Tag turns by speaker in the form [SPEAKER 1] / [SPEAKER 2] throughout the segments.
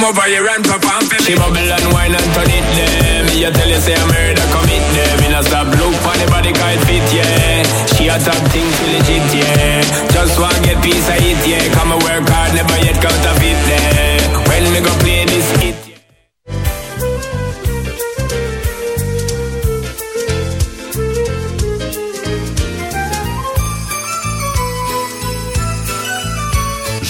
[SPEAKER 1] Come over here and perform for me. She bubble and wine and turn it there. Me I tell you say I murder commit there. Me not stop look for the body called fit yeah. She a top thing she legit yeah. Just want get piece of it yeah. Come and work hard never yet counterfeit there. When me go play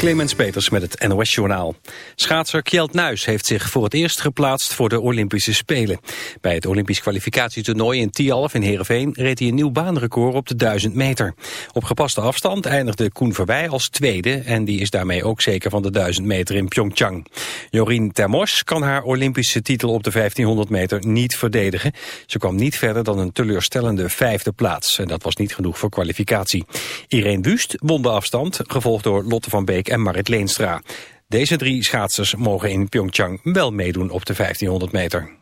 [SPEAKER 2] Clemens Peters met het NOS Journaal. Schaatser Kjeld Nuis heeft zich voor het eerst geplaatst voor de Olympische Spelen. Bij het Olympisch kwalificatietoernooi in Tialf in Heerenveen reed hij een nieuw baanrecord op de 1000 meter. Op gepaste afstand eindigde Koen Verwij als tweede en die is daarmee ook zeker van de 1000 meter in Pyeongchang. Jorien Termos kan haar Olympische titel op de 1500 meter niet verdedigen. Ze kwam niet verder dan een teleurstellende vijfde plaats en dat was niet genoeg voor kwalificatie. Irene Wust won de afstand, gevolgd door Lotte van Beek en Marit Leenstra. Deze drie schaatsers mogen in Pyeongchang wel meedoen op de 1500 meter.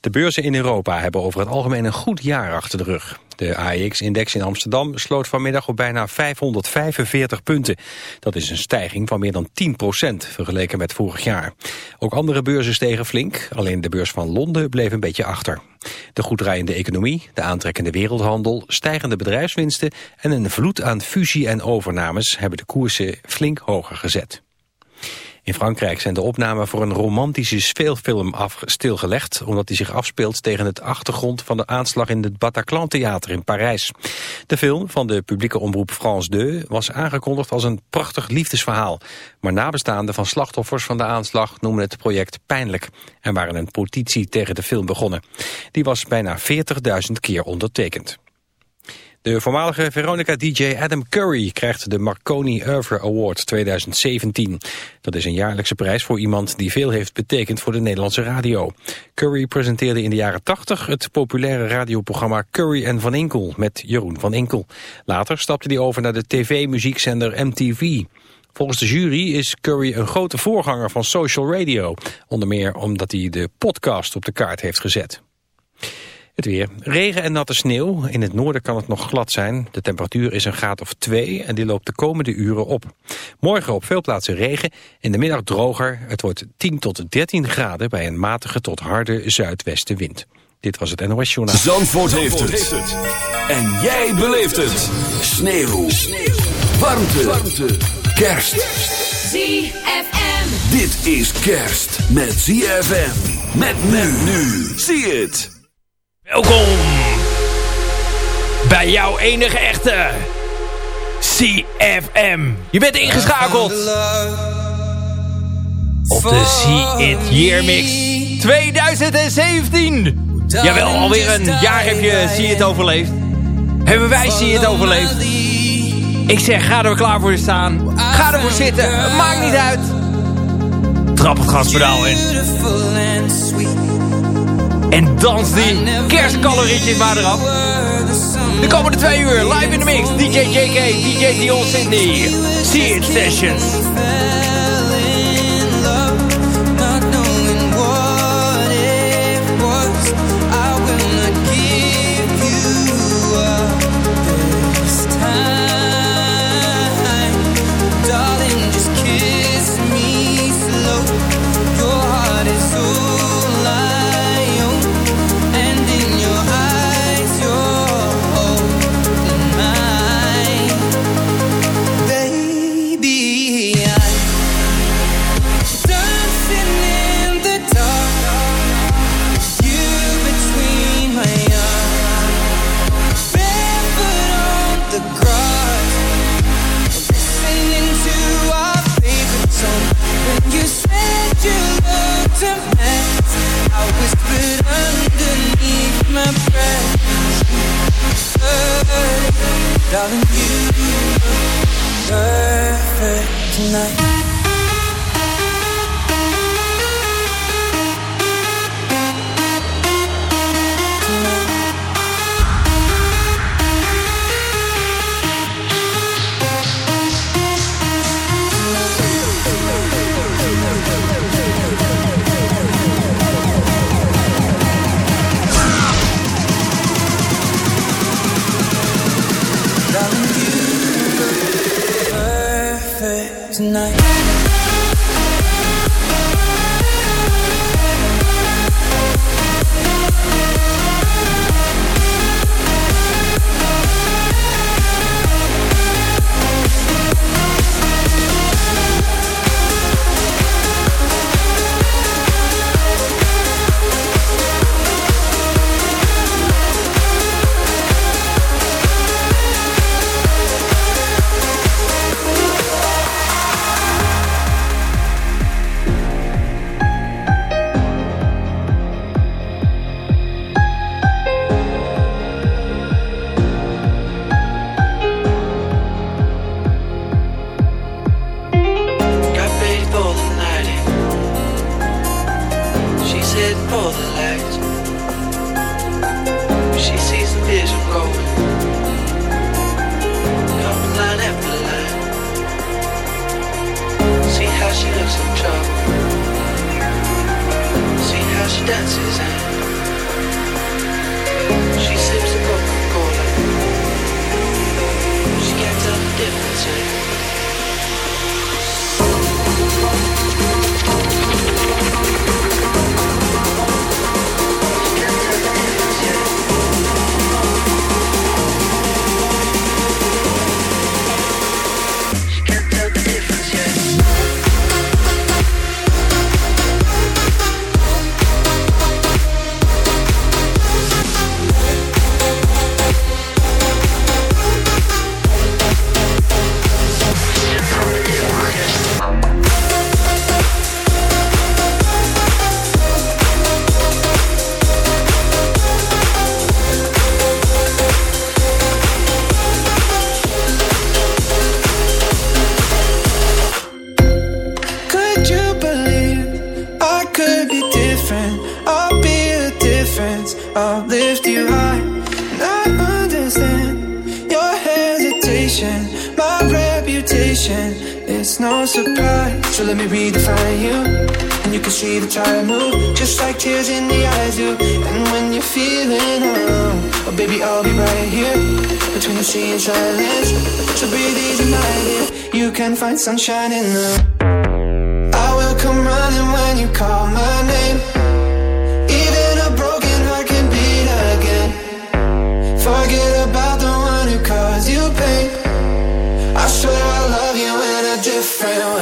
[SPEAKER 2] De beurzen in Europa hebben over het algemeen een goed jaar achter de rug. De AEX-index in Amsterdam sloot vanmiddag op bijna 545 punten. Dat is een stijging van meer dan 10% vergeleken met vorig jaar. Ook andere beurzen stegen flink, alleen de beurs van Londen bleef een beetje achter. De goed draaiende economie, de aantrekkende wereldhandel, stijgende bedrijfswinsten... en een vloed aan fusie- en overnames hebben de koersen flink hoger gezet. In Frankrijk zijn de opnamen voor een romantische speelfilm stilgelegd... omdat die zich afspeelt tegen het achtergrond van de aanslag in het Bataclan Theater in Parijs. De film van de publieke omroep France 2 was aangekondigd als een prachtig liefdesverhaal. Maar nabestaanden van slachtoffers van de aanslag noemen het project pijnlijk... en waren een petitie tegen de film begonnen. Die was bijna 40.000 keer ondertekend. De voormalige Veronica-dj Adam Curry krijgt de Marconi Oeuvre Award 2017. Dat is een jaarlijkse prijs voor iemand die veel heeft betekend voor de Nederlandse radio. Curry presenteerde in de jaren 80 het populaire radioprogramma Curry en Van Inkel met Jeroen van Inkel. Later stapte hij over naar de tv-muziekzender MTV. Volgens de jury is Curry een grote voorganger van social radio. Onder meer omdat hij de podcast op de kaart heeft gezet. Het weer. Regen en natte sneeuw. In het noorden kan het nog glad zijn. De temperatuur is een graad of 2 en die loopt de komende uren op. Morgen op veel plaatsen regen. In de middag droger. Het wordt 10 tot 13 graden bij een matige tot harde zuidwestenwind. Dit was het NOS Journaal.
[SPEAKER 3] Zandvoort, heeft, het. En jij beleeft het. Sneeuw. Sneeuw. Warmte. Warmte. Kerst.
[SPEAKER 4] ZFM.
[SPEAKER 3] Dit is kerst met ZFM. Met men nu. Zie het.
[SPEAKER 5] Welkom bij jouw enige echte CFM. Je bent ingeschakeld op de See It Year Mix 2017. Jawel, alweer een jaar heb je See It overleefd. Hebben wij See It overleefd. Ik zeg, ga er klaar voor staan. Ga ervoor zitten, maakt niet uit. Trap het gaspedaal in. En dans die kerstkalorietjes maar eraf. De komende twee uur live in de mix. DJ JK, DJ Dion Sydney. See It Sessions.
[SPEAKER 4] Find sunshine in the I will come running when you call my name. Even a broken heart can beat again. Forget about the one who caused you pain. I swear I love you in a different way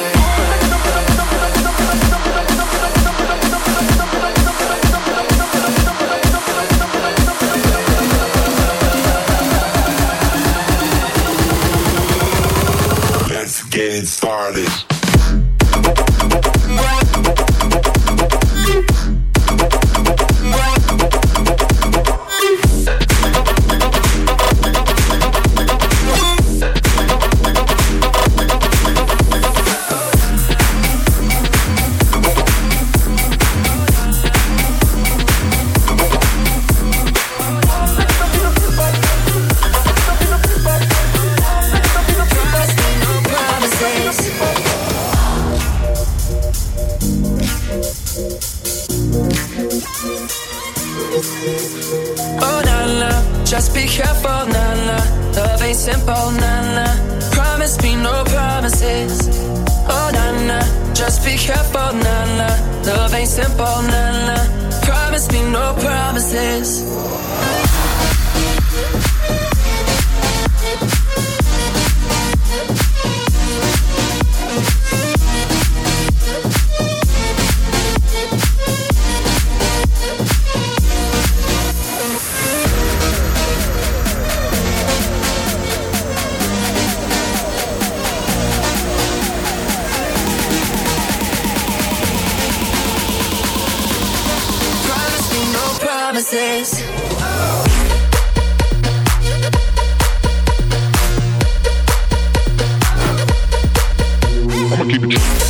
[SPEAKER 6] promises. I'ma
[SPEAKER 7] keep it.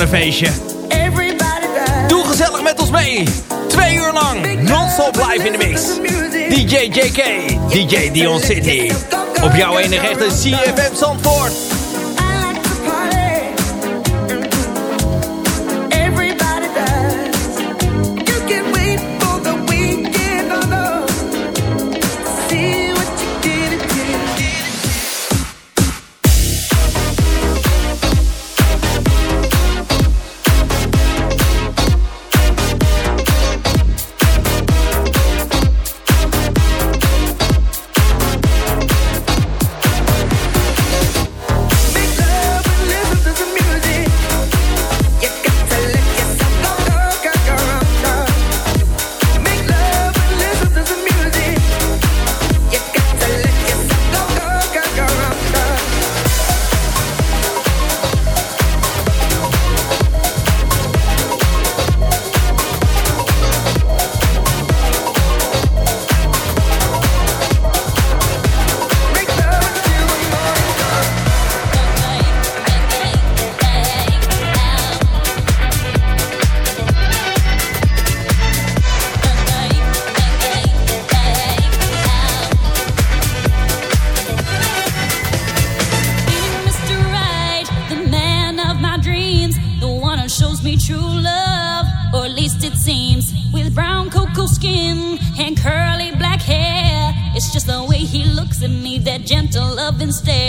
[SPEAKER 7] Een feestje. Doe gezellig met ons mee. Twee uur lang, non-stop live in de mix. DJ JK, DJ Dion City. Op jouw enige echte CFM Zandvoort.
[SPEAKER 8] instead.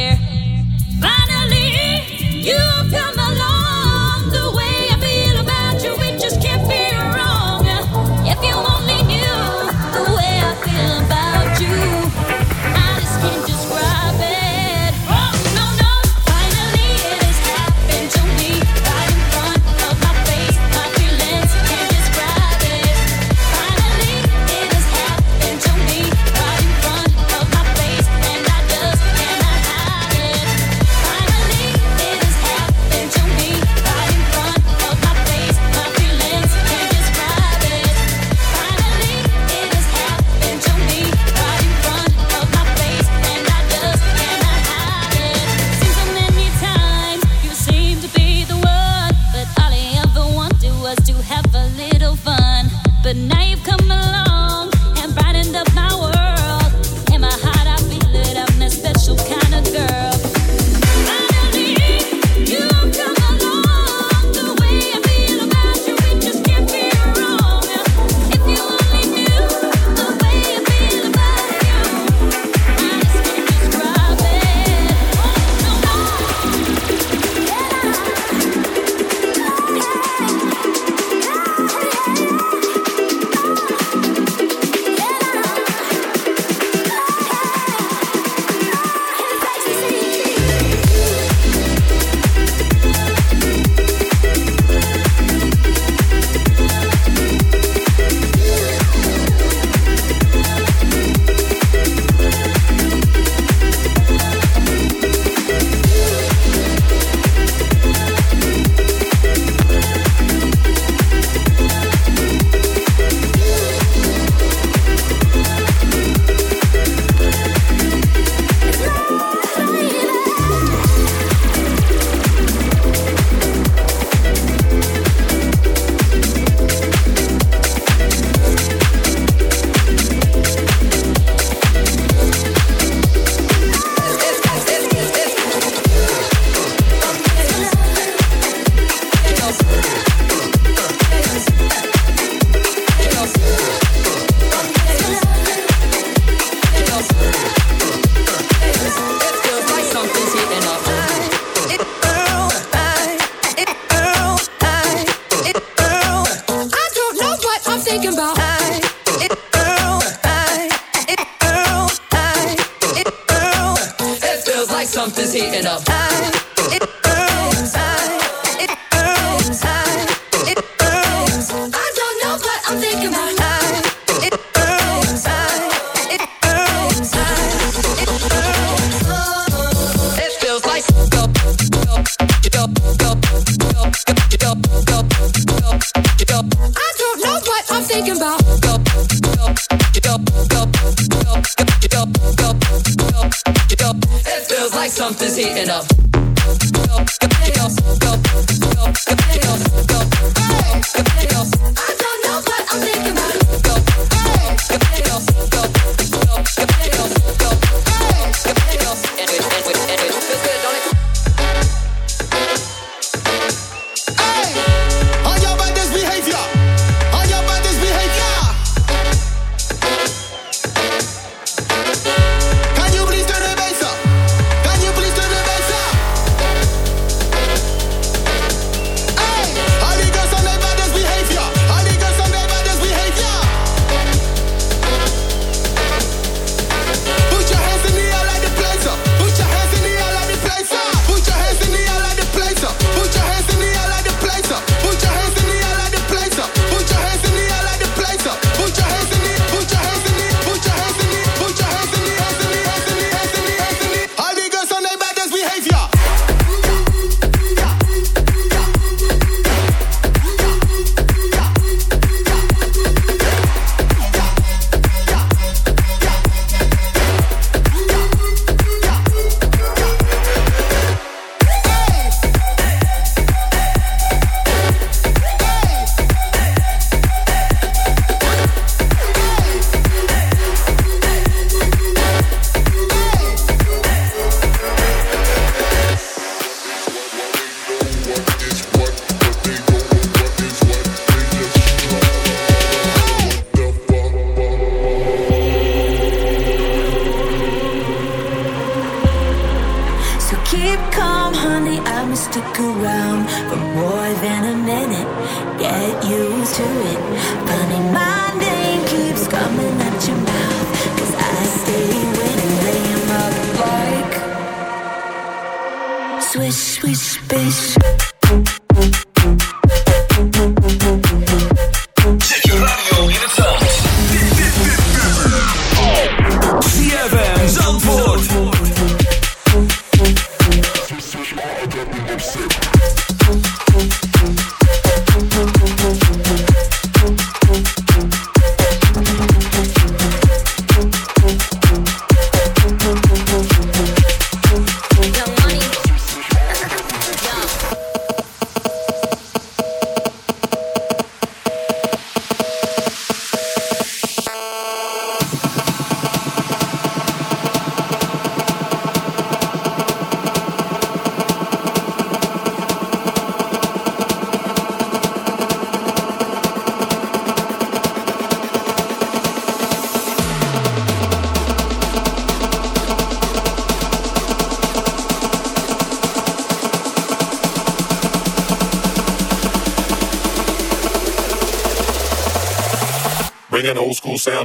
[SPEAKER 8] we
[SPEAKER 3] space.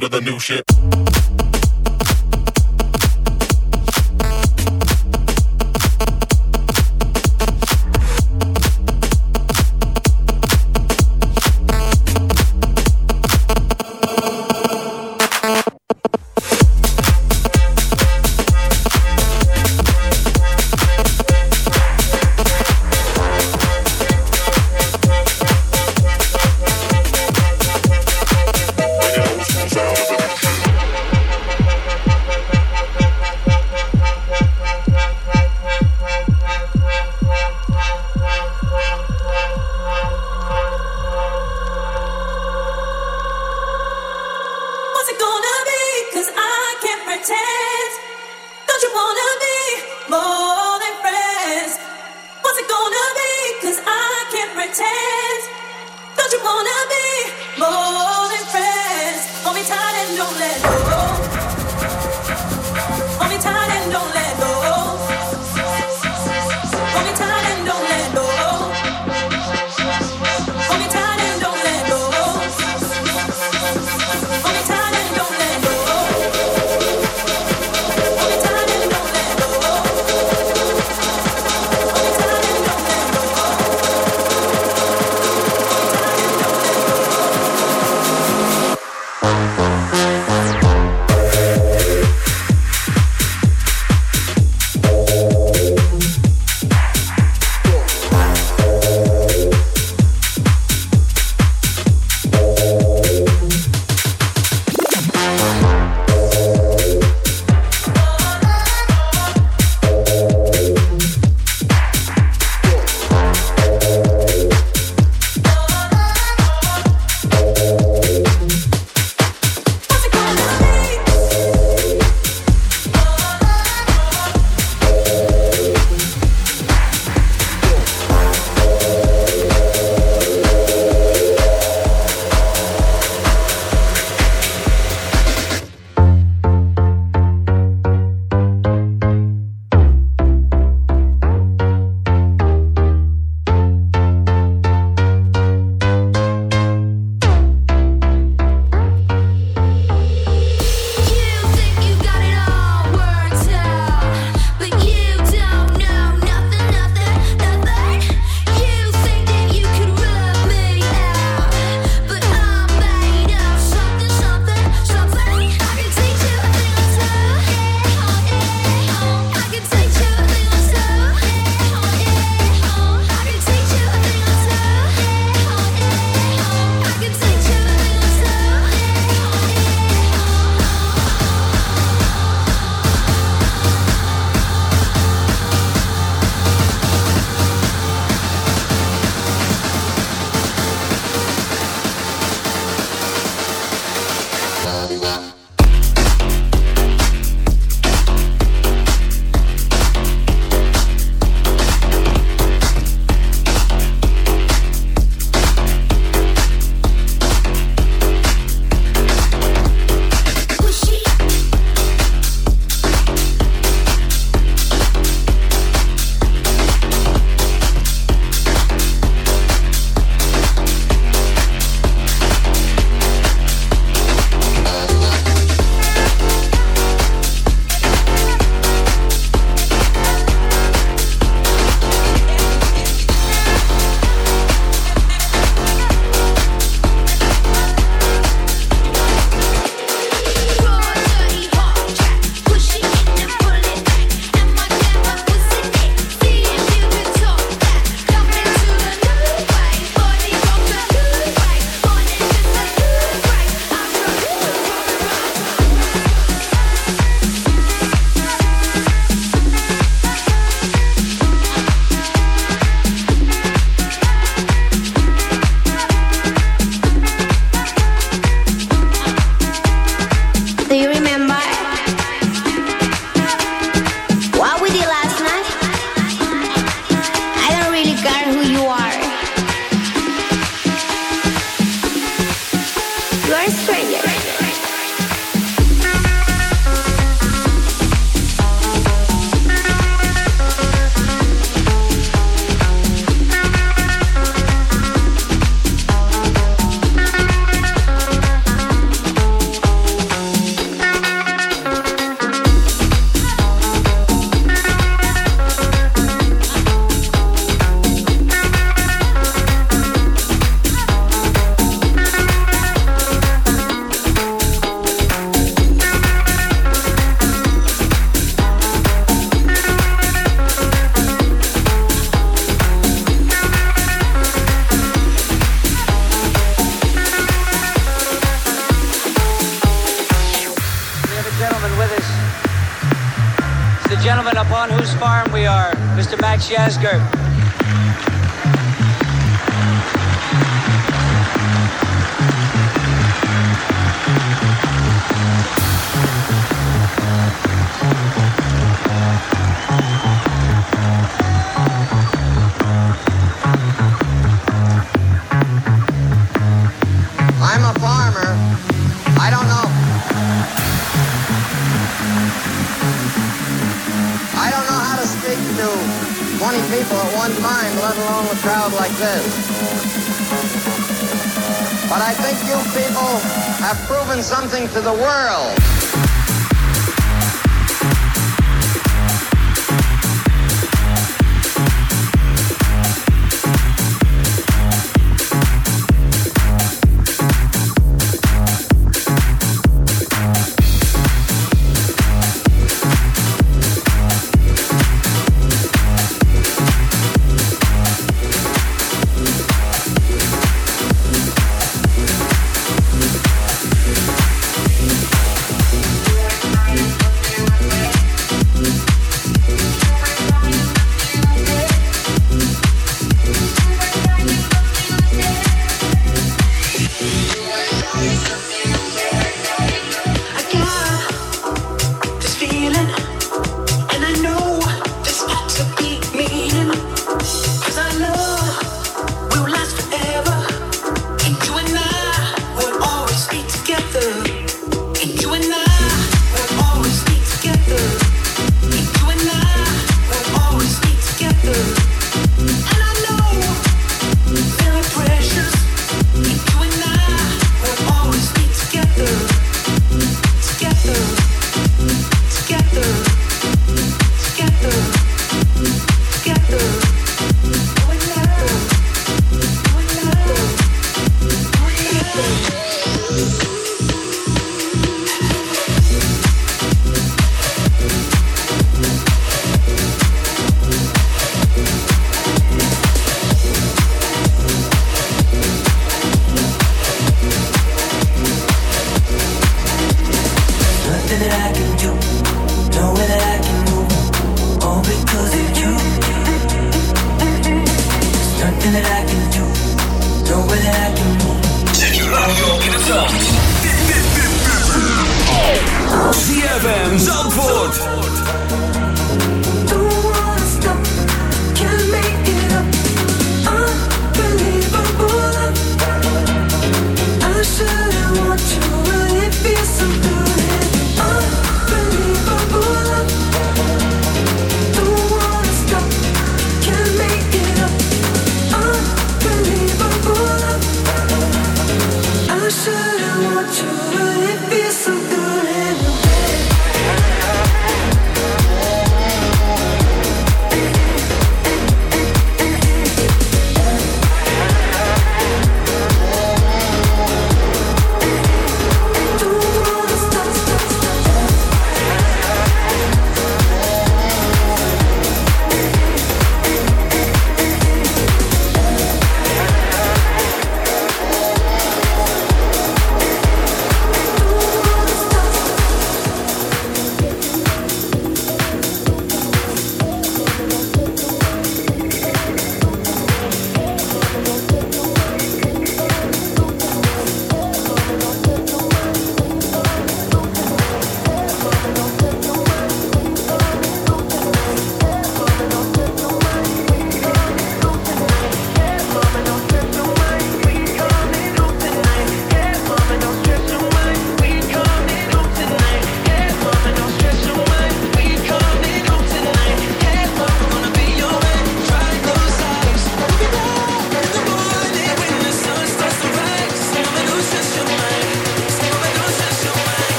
[SPEAKER 3] To
[SPEAKER 9] the new shit. to the
[SPEAKER 10] world.
[SPEAKER 11] I
[SPEAKER 12] can do, do I can
[SPEAKER 13] do.
[SPEAKER 14] Zandvoort.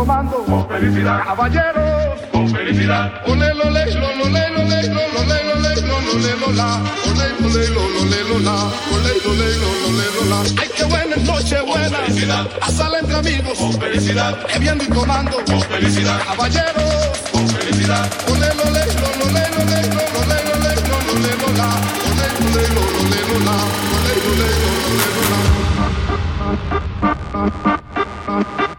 [SPEAKER 14] Comando. Con felicidad. Caballeros. Con felicidad. Ole, lo, le, lo, lo, le, lo, le, lo, lo, le, lo, le, lo, lo, le, lo, la. Ole, lo, le, lo, lo, le, lo, la. Ole, lo, le, lo, lo, le, lo, la. Ay, qué buena noche, buena. felicidad. A sala entre amigos. Con felicidad. Es bien mi comando. Con felicidad. Caballeros. Con felicidad. Ole, lo, le, lo, lo, le, lo, le, lo, lo, le, lo, le, lo, lo, le, lo, la. Ole, lo, le, lo, lo, le, lo, la. Ole, lo, le, lo, lo, le, lo, la.
[SPEAKER 15] The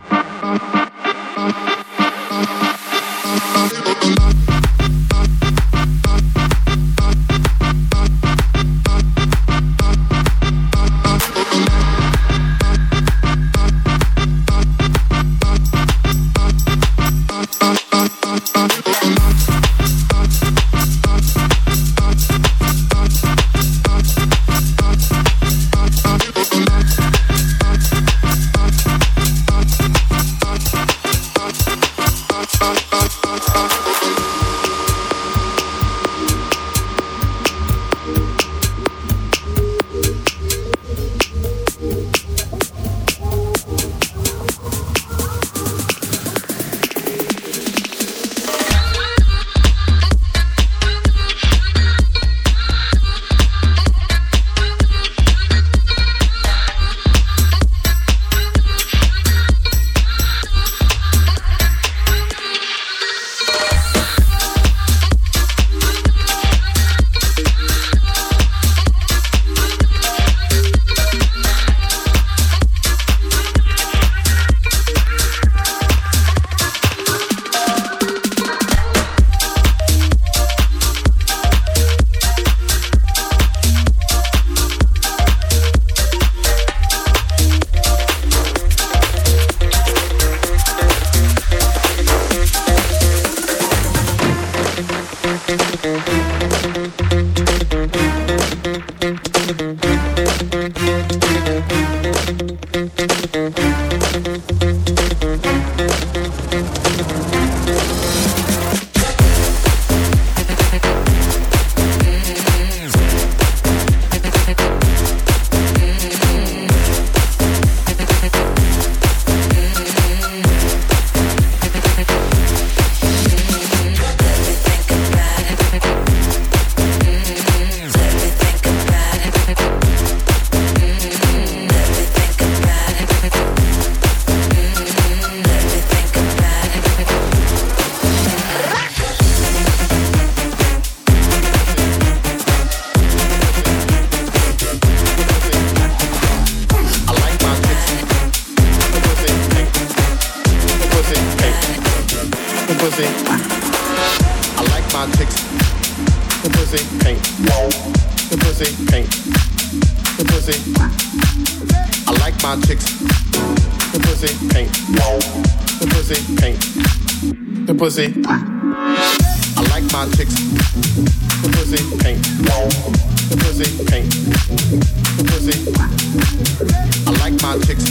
[SPEAKER 15] Chicks.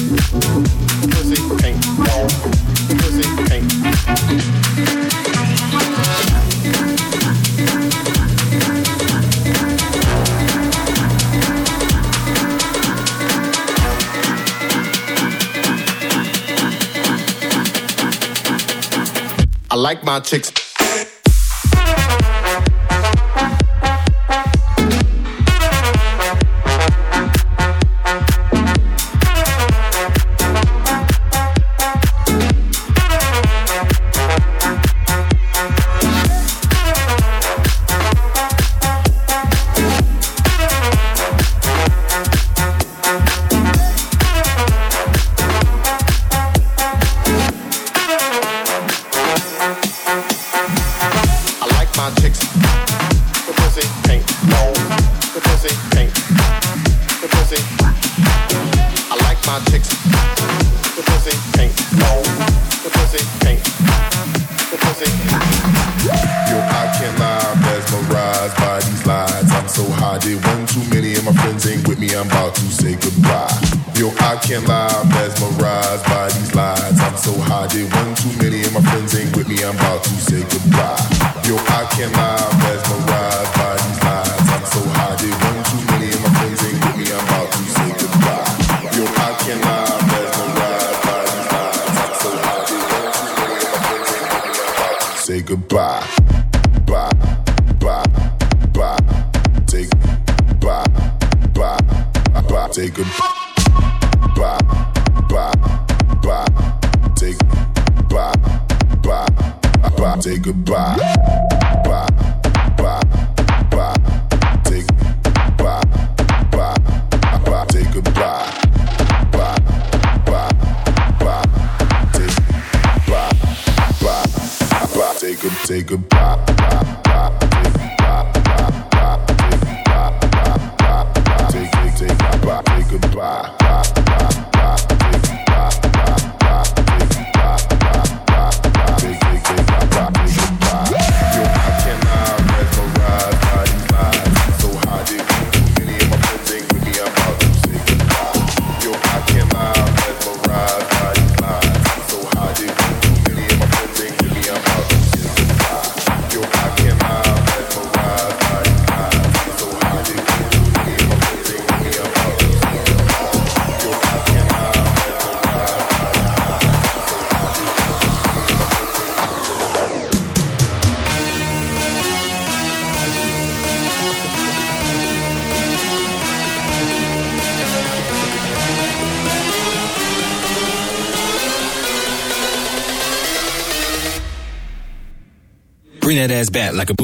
[SPEAKER 15] Pussy pussy. I like my chicks. bet like
[SPEAKER 8] a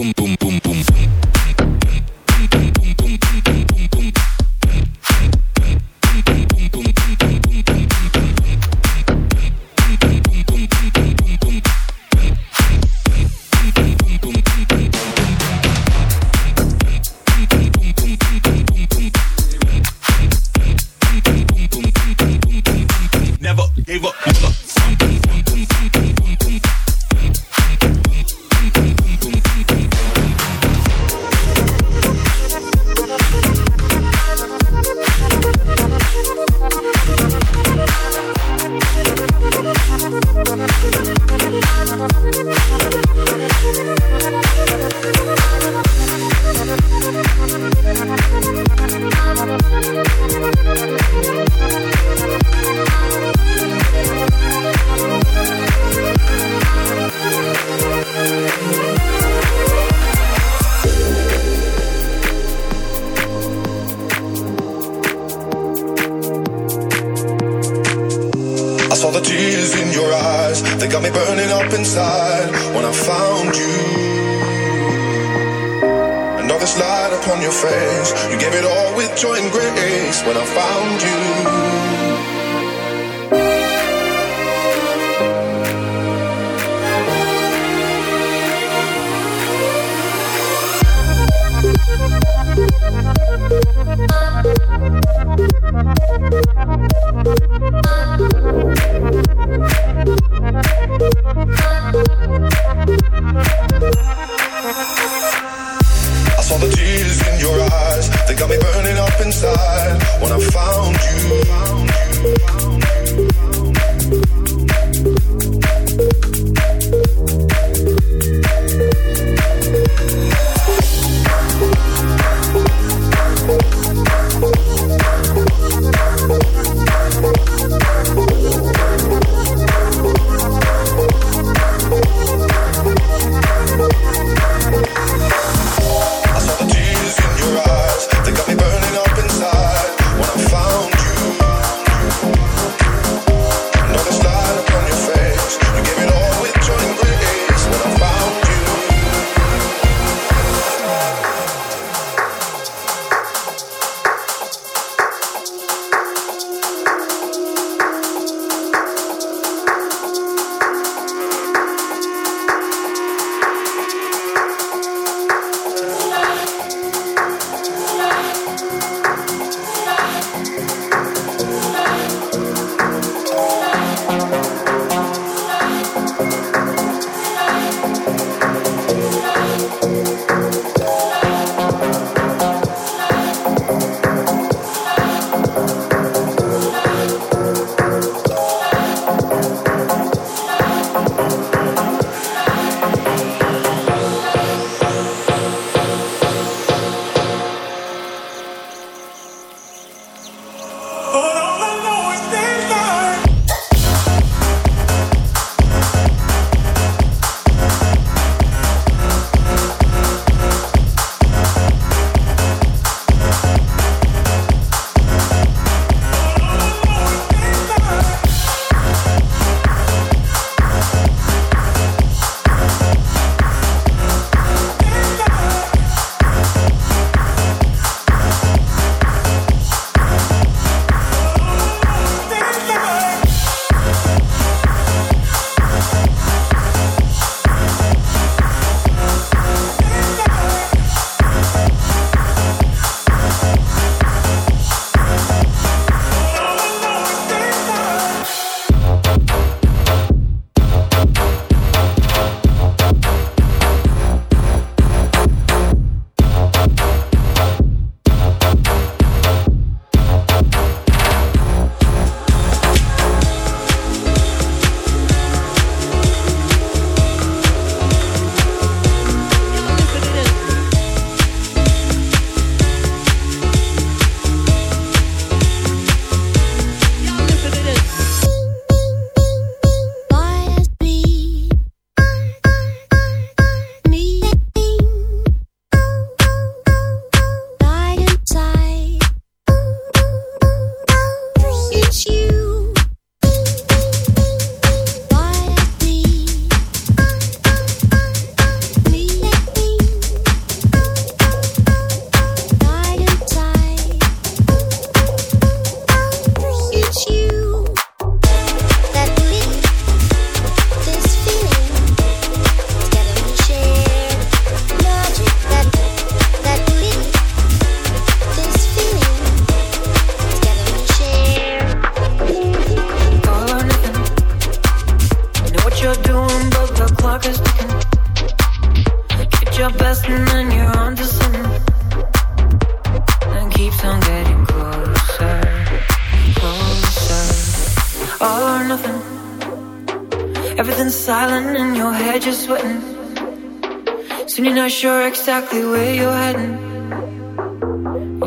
[SPEAKER 11] exactly where you're heading.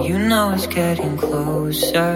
[SPEAKER 11] You know it's getting closer.